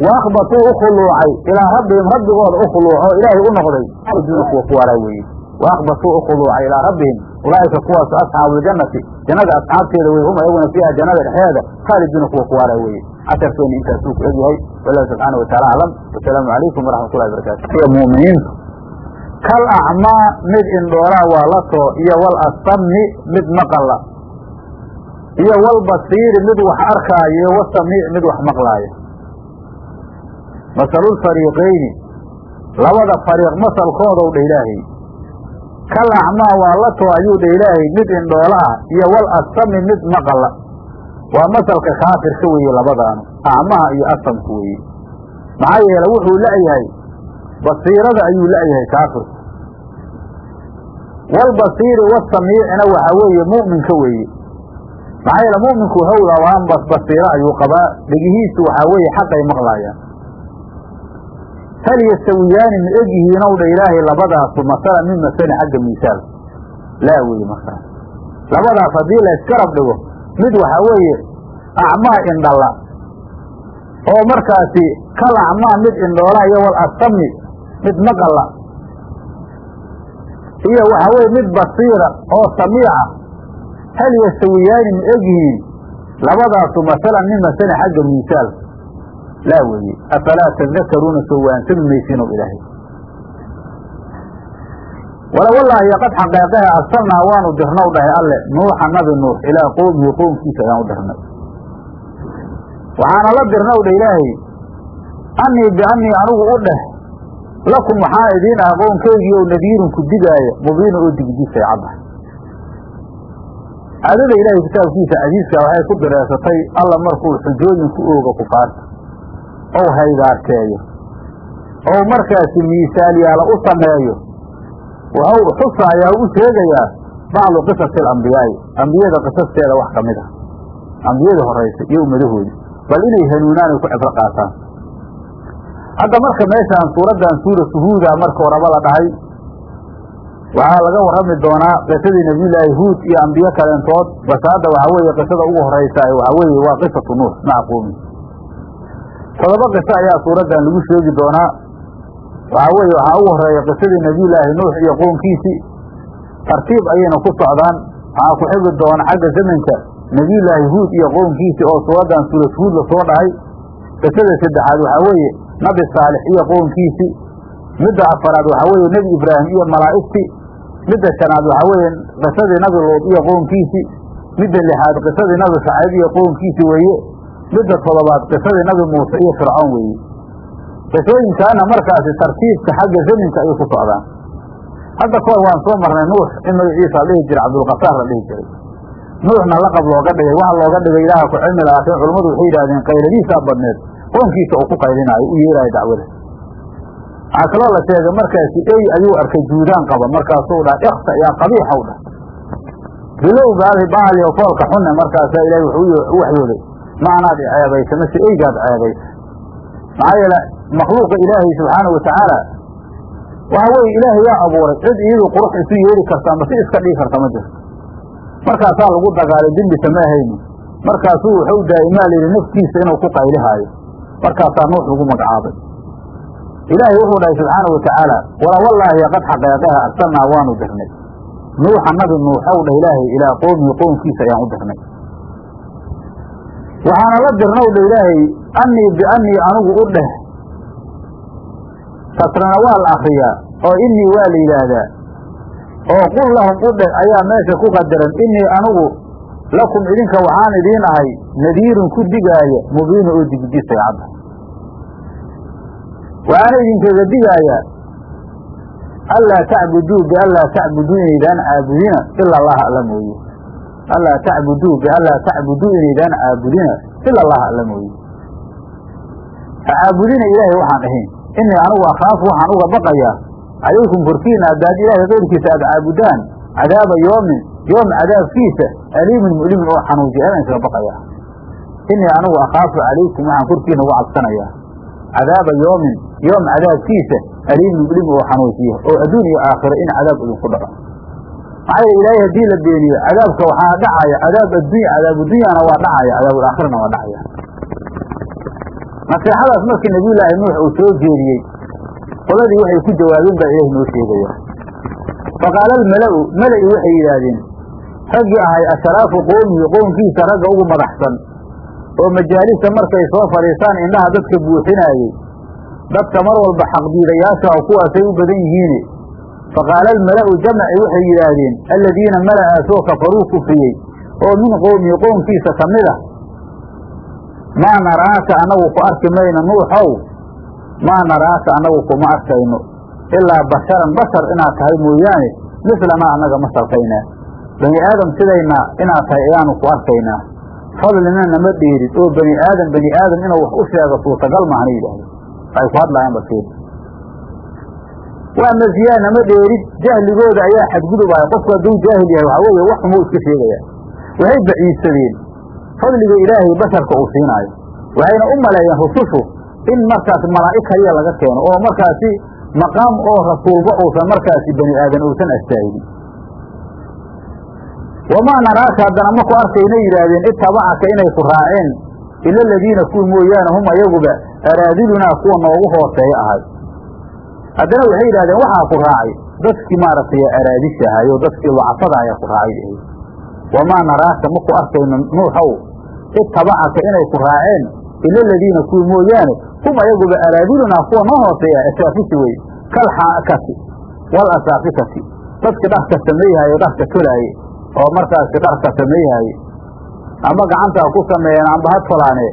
S1: akhbatuu u khuluucay ilaa rabbihim rabbigooda u khuluuco ilaahay u noqday arjuuna kuwa ku waraa weeye wa akhbatuu u khuluucay ilaa rabbihim ulaa'ika kuwaasu asxaabu ljannati jannada asxaabteeda wey hum ayaguna fiiha jannada dhexdeeda khaaliduuna kuwa ku waaraa weeye casharkeena intaasuu ku egyahay wallahu subxaana wataala aclam wasalaamu calaykum waraxmat ullahi barakaatu muminiintu kal acmaa mid indhoolaa waa la too iyo wal asami mid maqala iyo wal basiiri mid wax arkaayo iyo wasamiic mid wax maqlaayo masalulfariiqayni labada fariiq masalkoodow dha ilaahay. Kal acmaa waa la too ayuu dha ilaahay mid indhoola ah iyo wal asami mid maqala waa masalka kaafirka weeye labadaanu acmaha iyo asamka weeye. Maxaa yeele wuxuu la'yahay basiirada ayuu la'yahay kaafirku. Walbasiiri wasamiicina waxa weeye mu'minka weeye. Maxaa yeele mu'minku hawda waan bas basiiro ayuu qabaa dhegihiisu waxaa weeye xaqay maqlaayaan hal yastawiyaani ma egyihiinow dha ilaahay labadaasu masala min masali xagga miisaal? Laa weeye markaas labadaas haddii la iskarab dhigo mid waxaa weeye acmaa indhala oo markaasi kal acmaa mid indhoola iyo wal asami mid maqala iyo waxaa weye mid basiira oo samiica. Hal yastawiyaani ma egyihiin labadaasu masalan min masali xagga miisaal laa weeye afalaa tadakaruuna soo waansami maysiin ilaahay wala wallaahi qad xaqeeqahe arsalnaa waanu dirnaw dhahay alle nuuxa nabi nuux ilaa qowmihi qowmkiisa ayaan u dirnay waxaana la dirnaw dha ilaahay annii biannii anigu u dheh lakum waxaa idiin ah qownkeygii oo nadiirun ku digaaya mubiina oo digdisay cadda caadada ilaahay kitaabkiisa casiiska waxay ku dareesatay alla markuu xujooyin ku ooga kufaarta ou haydaarteeyo ou markaasi miisaalyaala u sameeyo. Waxau xusaayaa u sheegayaa bacdu qisasi alambiyaa'i ambiyada qisasteeda wax ka mid ah. Ambiyada horaysa iyo ummadahoodi bal inay hanuunaan ay ku cibro qaataan. Hadda marka meeshaan suuraddan suuratu huuda marka horaba la dhahay waxaa laga warrami doonaa qisadii nabiyullaahi huud iyo ambiyo kaleentood base hadda waxaa weeye qisada ugu horaysa waxaa weeye waa qisatu nuux maca qoomi todoba qiso ayaa suuraddan lagu sheegi doonaa. Waxaa weeye waxaa ugu horreeya qisadii nabiyullaahi nuux iyo qoomkiisii. Tartiib ayayna ku socdaan. Waxaa ku xigi doona xagga zamanka nabiyullaahi huud iyo qoomkiisii oo suuraddan suurat huud la soo dhahay qisada saddexaad waxaa weeye nabi saalix iyo qoomkiisii. Midda afaraad waxaa weeye nebi ibraahim iyo malaa'igtii. Midda shanaad waxaa weeye qisadii nabi luud iyo qoomkiisii. Midda lixaad qisadii nabi shacayb iyo qoomkiisii weeye midda toddobaad qisadii nabi muuse iyo fircoon weeye qisooyinkaana markaasi tartiibka xagga zaminka ayay ku socdaan. Hadda kahor waan soo marnay nuux in magaciisa la dhihi jiray cabdulkasaar la dhihi jiray. Nuuxna laqab looga dhigay waxa looga dhigay ilaaha ku cilmi laakiin culammadu waxay yidhahdeen qayladiisaa badneed qoonkiisa uu ku qaylinaayo u yeelaayo dacwada. Waxaa kaloo la sheegay markaasi ey ayuu arkay juudaan qaba markaasuu dhaha iksa yaa qabiixaw dhah bilow baadi baali oo foolka xunne markaasaa ilaahay wuxuu u waxyooday ma anaad ceebaysa mase eygaad ceebaysa maxaa yeele makhluuqa ilaahay subxaana watacaala waxa weeye ilaahay yaa abuuray cid iyadu qurux isu yeeli kartaa mase iska dhigi karta ma jirto markaasaa lagu dagaalay dembisa ma ahayni markaasuu wuxuu daa'imaa layidhi naftiisa inuu ku qaylihaayo markaasaa nuux lagu magacaabay ilaahay wuxuu dhahay subxaana watacaala wala wallaahi qad xaqeeqaha arsalnaa waanu dirnay nuuxa nabi nuuxow dhah ilaahay ilaa qowmihi qownkiisa ayaan u dirnay waxaana la dirnaw dha ilaahay annii biannii anigu u dheh. Kasrana waa la akriyaa oo innii waa la yidhaahdaa. Oo qul lahum u dheh. Ayaa meesha ku qadaran innii anigu lakum idinka waxaan idiin ahay nadiirun ku digaaya mubiina oo digdisay cadda waxaana idinkaga digaayaa allaa tacbuduu bianlaa tacbuduu inaydaan caabudina ila allaha alla mooye allaa tacbuduu bianlaa tacbuduu inaydaan caabudina ila allaha alla mooye ha caabudina ilaahay waxaan ahayn inii anigu akhaafu waxaan uga baqayaa calaykum korkiina haddaad ilaahay keyrkiisa aad caabudaan cadaaba yoomin yoom cadaabkiisa aliimin mu'limin oo xanuujiya ayaan kaga baqayaa inii anigu akhaafu calaykum waxaan korkiina uga cabsanayaa cadaaba yoomin yoom cadaabkiisa aliimin mu'limin oo xanuujiya oo adduun iyo aakhiro in cadaab idinku dhaco maxaa ilaahay haddii la beeniyo cadaabka waxaa dhacaya cadaab addunya cadaabudunyana waa dhacaya cadaabulaakhirana waa dhacaya. Nasiixadaas markii nabiyullaahi nuux uu soo jeediyey qoladii waxay ku jawaabeen baa ilaahi noo sheegaya faqaala almala'u mala'i waxay yidhaahdeen raggii ahay ashraafu qoomihi qoomkiisa ragga ugu madaxsan oo majaalista markay soo fadhiistaan indhaha dadka buuxinaayey dadka mar walba xaqdiidayaasha kuwaasay u badan yihiine faqaala almala'u jamaci waxay yidhaahdeen aladiina mala'aasoo kafaruu kufriyey oo min qowmihi qoomkiisa ka mid a maa naraaka annagu ku arki mayno nuuxow maa naraaka annagu kuma arkayno ilaa basharan bashar inaad tahay mooyaane mislanaa annaga masalkaynaa bani aadam sidayna inaad tahay ayaanu ku arkaynaa fadlina nama dheerid oo bani aadam bani aadam inuu wax u sheego suurtagal maahana yidhaahdo ay ku hadlaayaan bakeed waa masiyaa nama dheerid jahligooda ayaa xadgudubaya. Qofku hadduu jaahil yahay waxaa weeye wax xumuu iska sheegaya. Waxay baciidsadeen fadliga ilaahay basharka uu siinaayo waxayna u maleeyeen rusushu in markaas malaa'ig kaliya laga keeno oo markaasi maqaam oo rasuulba uusan markaasi bani aadan uusan astaahilin wamaa naraaka haddana maku arkayna yidhaahdeen itabacaka inay ku raaceen. Ila aladiina kuwa mooyaane hum ayaguba araadilunaa kuwa noogu hooseeya ahay haddana waxay yidhahdeen waxaa ku raacay. Dadkii maaragtay araadisha ahay oo dadkii wacafada ayaa ku raacay. Wamaa naraaka maku arkayno nuuxow itabacaka inay ku raaceen ila aladiina kuwa mooyaane hum ayaguba araadilunaa kuwa noo hooseeya asaafisi wey kalxaakati wal asaafikati dadkii dharka sameeyhaye dharka tolaaye oo markaasi dharka sameeyhaye amba gacantaa ku sameeyeen amba ha tolaane.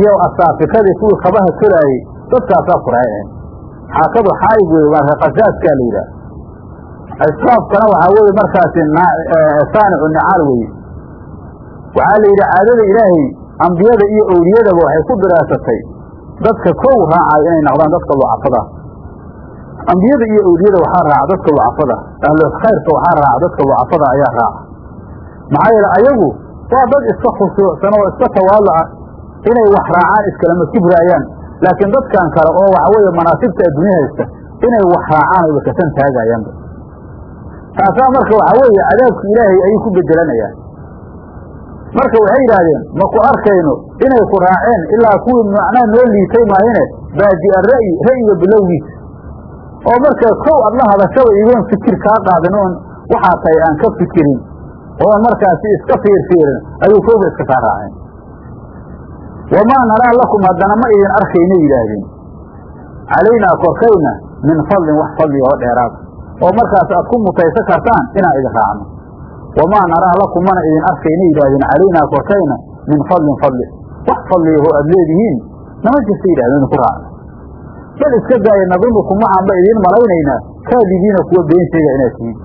S1: Iyo asaafikadii kuwii kabaha tolaayey dadkaasaa ku raaceen xaakadu xaayib wey waa reeqasaaskaa la yidhaah israafkana waxaa weeye markaasi saanicu nicaal weye waxaa la yidhi caadada ilaahay ambiyada iyo owliyadaba waxay ku diraasatay. Dadka kow raacay inay noqdaan dadka lucafada ambiyada iyo owliyada waxaa raaca dadka lucafada ahlu khayrka waxaa raaca dadka lucafada ayaa raaca. Maxaa yeele ayagu waa dad iska khushuucsan oo iska tawaadaca inay wax raacaan iskalama kibraayaan laakiin dadkan kale oo waxa weeye manaasibta adduunya haysta inay wax raacaan ayba kasan taagayaanba. Taasaa marka waxaa weeye cadaabki ilaahay ayay ku bedelanayaan marka waxay yidhaahdeen ma ku arkayno inay ku raaceen ilaa kuwii macnaa noo liitay maahine baadi'a ra'yi ra'yiga bilowgiisa oo markaa kow aad la hadashaba igoon fikir kaa qaadin oon waxaa tahay aan ka fikirin oon markaasi iska fiirfiirin ayuu kowba iska kaa raaceen wamaa naraa lakum haddana ma idin arkayna yidhaahdeen calaynaa korkayna min fadlin wax fadli oo dheeraada oo markaas aad ku mutaysan kartaan inaan idin raacno wamaa naraa lakum mana idin arkayna yidhahdeen calaynaa korkayna min fadlin fadli wax fadliyaho aad leedihiin nama jirta yidhahdeen idinku raacno bal iska daaya nadunukum waxaanba idiin malaynaynaa kaadibiina kuwa been sheega inaad tihiin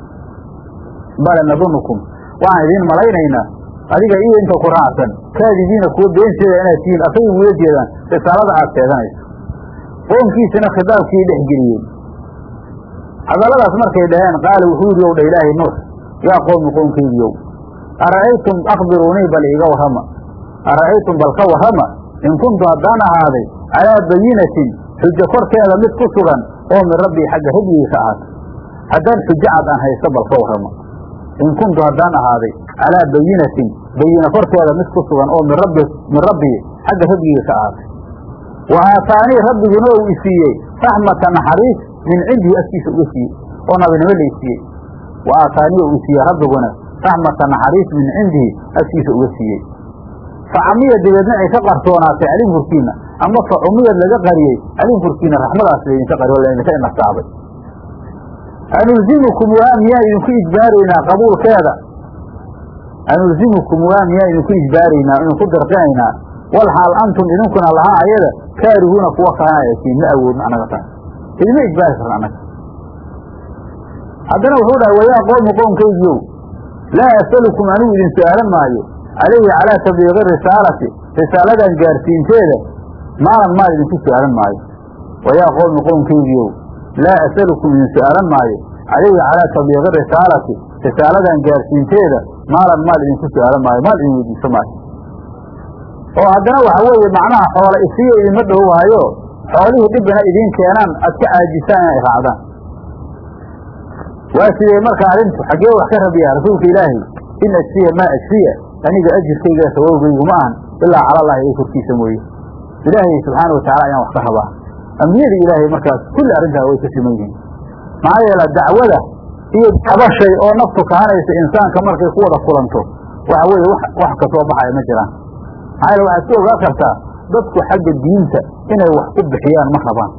S1: bale nadunukum waxaan idiin malaynaynaa adiga iyo inta ku raacsan kaadibiina kuwa been sheega inaad tihiin asagay wula jeedaan risaalada aad sheeganayso. Qoonkiisana khitaabkii dhex geliyeen hadalladaas markay dhaheen qaala wuxuu yidhi ow dha ilaahay nuux yaa qoomi qoonkaygiiow ara'aytum akhbiruunii bal iiga warrama. Ara'aytum bal ka warrama. In kuntu haddaan ahaaday calaa bayinatin xujo korkeeda mid ku sugan oo min rabbii xagga rabbigay ka ahaata haddaan xujo cad aan haysto bal ka warrama. In kuntu haddaan ahaaday calaa bayinatin bayina korkeeda mid ku sugan oo min rabbi xagga rabbigay ka ahaatay wa aataanii rabbiguna uu isiiyey raxmata naxariis min cindihi agtiisa uga siiyey oo nabinimo la isiiyey wa aataanii uu isiiyey rabbiguna raxmata naxariis min cindihi agtiisa uga siiyey fa camiya dabeedna ay qarsoonaatay furkiina ama fa cumiyad laga qariyey calim furkiina raxmadaas laydinka qariyo laydinka inasaabay anulzimukum waa miyaan idinku ijbaaraynaa qabuulkeeda anulzimukum waa miyaan idinku ijbaaraynaa idinku dirqinaynaa wal xaal antum idinkuna lahaa ayada kaarihuuna kuwa kaanayasiin ma awoodno annaga taas. Idima ijbaari karna annaga haddana wuxuu dhahay wayaa qoomi qoomkaygiiow laa asalukum anigu idin su'aalan maayo. Calayhi calaa tabliiqi risaalati risaaladan gaarsiinteeda maalan maal idinku su'aalan maayo. Wayaa qoomi qoomkaygiiow laa asalukum idin su'aalan maayo. Calayhi calaa tabliiqi risaalati risaaladan gaarsiinteeda maalan maal idinku su'aalan maayo maal idin weydiiso maayo. oo haddana waxa weeye macnaha xoola isiya idinma dhowaayo xoolihii dhibina idiin keenaan aad ka caajisaan inay raacdaan. Waa sidee marka arrintu xaggee wax ka rabiyaa rasuulka ilaahay in ajfiya maa ajfiya aniga ajirkayga sawabgaygu ma ahan ilaa calallaahi ay korkiisa mooye. Ilaahay subxaana watacala ayaan wax ka rabaa. Ambiyada ilaahay markaas kulli arrintaa way ka siman yihiin. Maxaa yeele dacwada iyo laba shay oo naftu kahanaysa insaanka markay ku wada kulanto. Waxa weeye wax ka soo baxaya ma jiraan. Maxaa waxaad ku ogaa kartaa dadku xagga diinta inay wax ku bixiyaan ma rabaan.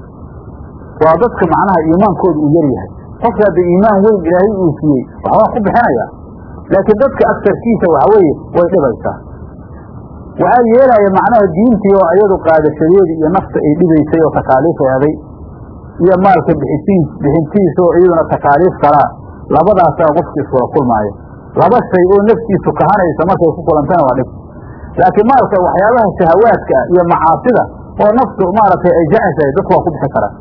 S1: Waa dadka macnaha iimaankooda uu yaryahay qofka hadda iimaan weyn ilaahay uu siiyey waxbaa ku bixinaya. Laakiin dadka agsarkiisa waxa weeye way dhibaysaa. Waxaa yeelaya macnaha diintii oo iyadu qaadashadeedi iyo nafta ay dhibaysay oo takaaliif eeday iyo maalka bixintiisa oo iyaduna takaaliif kalaa labadaasaa qofki iskula kulmaaya laba shay oo naftiisu kahanaysa markay ku kulantana waa dhib. Laakiin maalka waxyaabaha shahawaadka iyo macaasida oo naftu maaragtay ay jeceshahay dadku waa ku bixi karaan.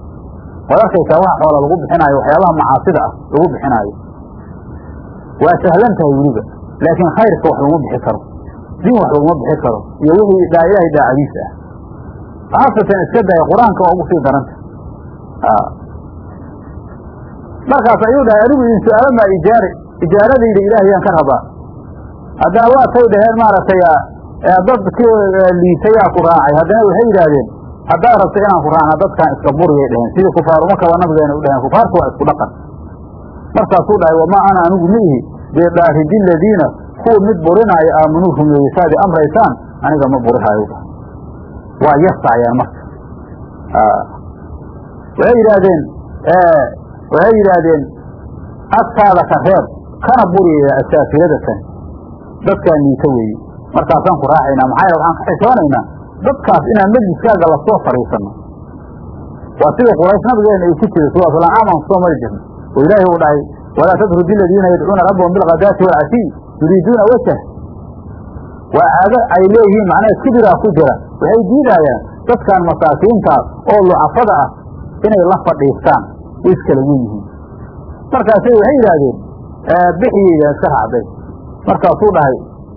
S1: Waad arkaysaa waxa xoola lagu bixinaayo waxyaabaha macaasida ah lagu bixinaayo. Waa sahlan tahay weliba laakiin khayrka wax laguma bixi karo. Diin wax laguma bixi karo iyo wixii daa ilaahay daacadiisa ah. Khaasatan iska daya qur'aanka waa ugu sii daranta markaas ayuu dhahay anigu idin su'aalo maa ijaare ijaaradayda ilaahayaan ka rabaa. Haddana waatay dhaheen maaragtay dadki liitayaa ku raacay. Haddana waxay yidhaahdeen haddaad rabta inaan ku raacna dadkaan iska buriyay dhaheen. Sidii kufaarumakaba nabigeena u dhaheen kufaartu waa isku dhaqan. Markaasuu dhahay wamaa ana anigu ma ihi bidaaridi ladiina kuwa mid burinaayo aamanuu rumeeyey saad amraysaan aniga ma burihaayo waa yasaayaan marka. Waxay yidhaahdeen waxay yidhaahdeen agtaada ka reeb kana buriyaya asaafirada tan dadkaa niita weeye markaasaan ku raacaynaa maxaa yeele waxaan ka xishoonaynaa dadkaas inaan majliskaaga la soo fadhiisanno waa sida quraysh nabigeena ay ku jira suuratul ancaam aan ku soo mari jirna oo ilaahay uu dhahay walaa tatrudi aladiina yadcuuna rabbahum bilghadaati walcashiy yuriiduuna wajah waa caado ay leeyihiin macnaha kibiraa ku jira. Waxay diidayaan dadkan masaakiintaas oo lucafada ah inay la fadhiistaan way iskala wen yihiin markaasay waxay yidhaahdeen bixiyeyda iska raacday. Markaasuu dhahay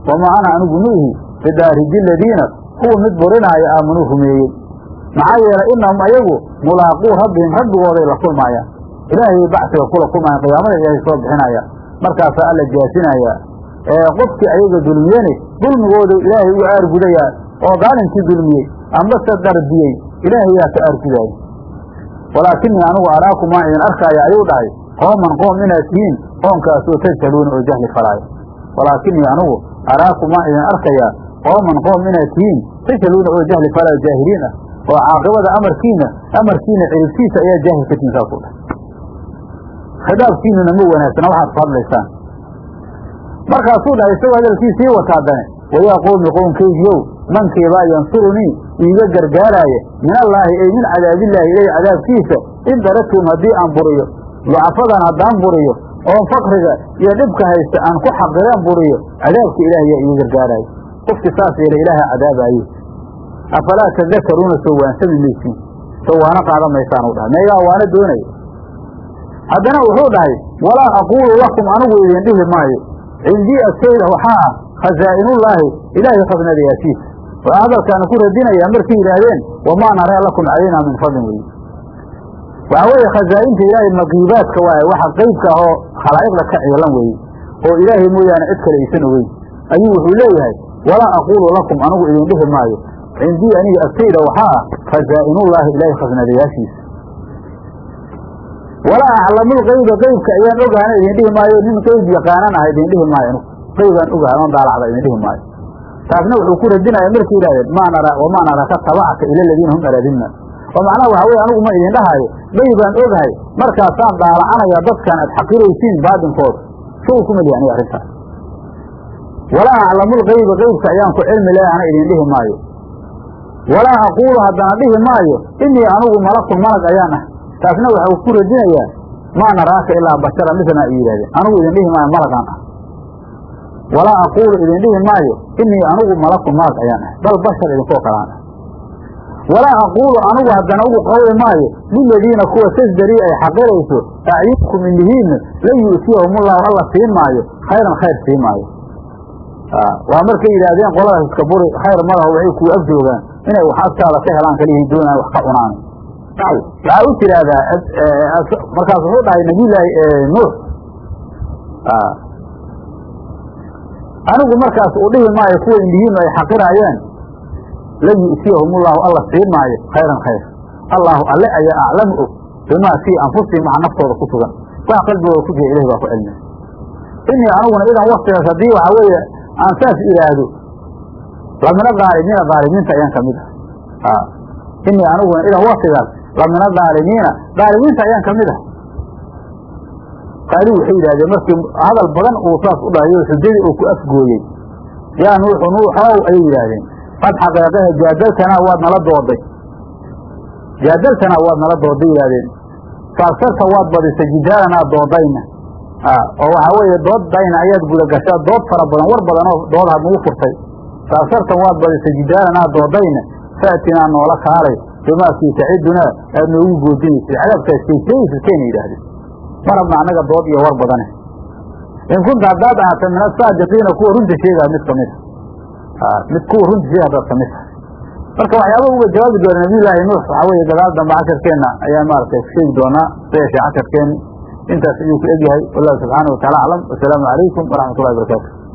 S1: wamaa ana anigu ma ihi bidaariji ladiina kuwa mid burinaayo aamanuu rumeeyey. Maxaa yeelay inahum ayagu mulaaquu rabbihim rabbigooday la kulmaayaan ilaahay bacsiga kula kulmaayaan qiyaamada ilaahay soo bixinaya. Markaasaa alla jaasinaya. Qofkii ayaga dulmiyene dulmigooda ilaahay u aargudayaa oo daalimkii dulmiyey ambase darbiyey ilaahayaa ka aargudaaya walaakinii anigu araakum waan idin arkaaya ayuu dhahay qooman qoom inaad tihiin qoomkaasoo tajhaluuna oo jahli falaayo walaakinii anigu araakum waan idin arkayaa qooman qoom inaad tihiin tajhaluuna oo jahli falaayo jaahiliin ah. Oo caaqibada amarkiina amarkiina ciribtiisa ayaa jaahil ka tihin saasuu dhahay. Khidaabkiinuna ma wanaagsana waxaad ku hadlaysaan. Markaasuu dhahay isagoo hadalkiisii wataadane wayaa qowmi qowmkaygiyow mankeebaa yansurunii iiga gargaaraaya min allaahi ay min cadaabillaahi ilay cadaabkiisa in daradtum haddii aan buriyo ducafadan haddaan buriyo oon fakriga iyo dhibka haysta aan ku xaqireen buriyo cadaabka ilaah yaa iiga gargaaraayo qofkii saas yeela ilaaha cadaabaaye. Afalaa tadakaruuna soo waansami maysiin. Soo waana qaadan maysaanuu dhahay. Meegaa waana doonaya haddana wuxuu dhahay walaa aquulu lakum anigu idin dhihi maayo. Cindii agtayda waxaa ah khazaa'inullaahi ilaahay khasnadayaashiisa waxaa hadalkaana ku radinayaa markay yidhaahdeen wamaa naraa lakum calaynaa min fadlin. Weye waxaa weeye khazaa'inta ilaahay maqiibaadka waaye waxa qeybka ahoo khalaa'iqda ka ciilan weeye oo ilaahay mooyaane cid kale aysan ogeyn ayuu wuxuu leeyahay walaa aquulu lakum anigu idin dhihi maayo cindii aniga agtayda waxaa ah khazaa'inullaahi ilaahay khasnadayaashiisa. Walaa aclamul qayba qeybka ayaan ogaana idin dhihi maayo nin qeyb yaqaanan ah idin dhihi maayo anugu qeybaan ogahay oon daalacda idin dhihi maayo taasna wuxuu ku radinaya markay yidhahdeen maa nara wamaa naraka tabacka ila aladiina hum araadinna. Oo macnaha waxa weye anigu ma idin dhahaayo qeybaan ogahay markaasaan daalacanaya dadkan aad xaqiraysiin baadinkooda meliya aniga arrintaas walaa aclamul qayba qeybka ayaan ku cilmi leehana idin dhihi maayo. Walaa aquulu haddana dhihi maayo inii anigu malakun malag ayaan ah taasna waxau ku radinayaa maa naraaka ilaa bashara midna ay yidhahdeen anigu idin dhihi maayo malagaan ah walaa aquulu idin dhihi maayo inii anigu malakun malag ayaan ah bal bashar idinkoo kalaan ah walaa aquulu anigu haddana ugu qawli maayo liladiina kuwa tasdarii ay xaqirayso acyunkum indihiinna lan yu'tiyahumullahu alla siin maayo khayran khayr siin maayo. Waa markay yidhaahdeen qoladaas iska buri khayr malaho waxay kuu ag joogaan inay wax agtaada ka helaan kaliyihin doonaan wax ka cunaan. Waxaa u tiraahdaa markaas wuxuu dhahay nabiyullaahi nuux anigu markaas uu dhihi maayo kuwa indihiinu ay xaqiraayeen lan yu'tiyahumullahu alla siin maayo khayran khayr. Allaahu alle ayaa aclamu og bimaa fii anfusihim waxa naftooda ku sugan. Wax qalbigooda ku jira ilahi baa ku cilmiya inii aniguna idan waktigaas haddii waxaa weeye aan saas idhaahdo lamina dhaalimiina dhaalimiinta ayaan ka mid ah. Inii aniguna idan waktigaas lamina dhaalimiina dhaalimiinta ayaan ka mid ah qaali waxay yidhahdeen markii hadal badan uu saas u dhahayo xujadii uu ku afgooyey yaa nuuxu nuuxow ayay yidhaahdeen qad xaqeeqahe jaadaltanaa waad nala dooday jaadaltanaa waad nala dooday yidhahdeen faagsarta waad badisay jidaalanaa doodayna. Oo waxaa weeye dooddayna ayaad guda gashaa dood fara badan war badan oo dood nagu furtay. Saasartan waad badisay jidaalanaa doodayna. Faatinaa noola kaalay bimaakii tacidunaa aad noogu goodinaysay cadaabkaas kaysaysa keena yidhaahdeen ma rabna annaga dood iyo war badane. In kunta haddaad ahata min asaadiqiina kuwa runta sheegaa mid ka mid a mid kuwa runta sheega haddaad ka mid tahay. Marka waxyaaba uga jawaabi doona nabiyullaahi nuux waxaa weeye dagaal dambe casharkeenna ayaan maaragtay sheegi doonaa sayashe casharkeenni intaas ayuu ku egyahay. Wallahu subxaana wataala aclam. Wasalaamu calaykum waraxmat ullahi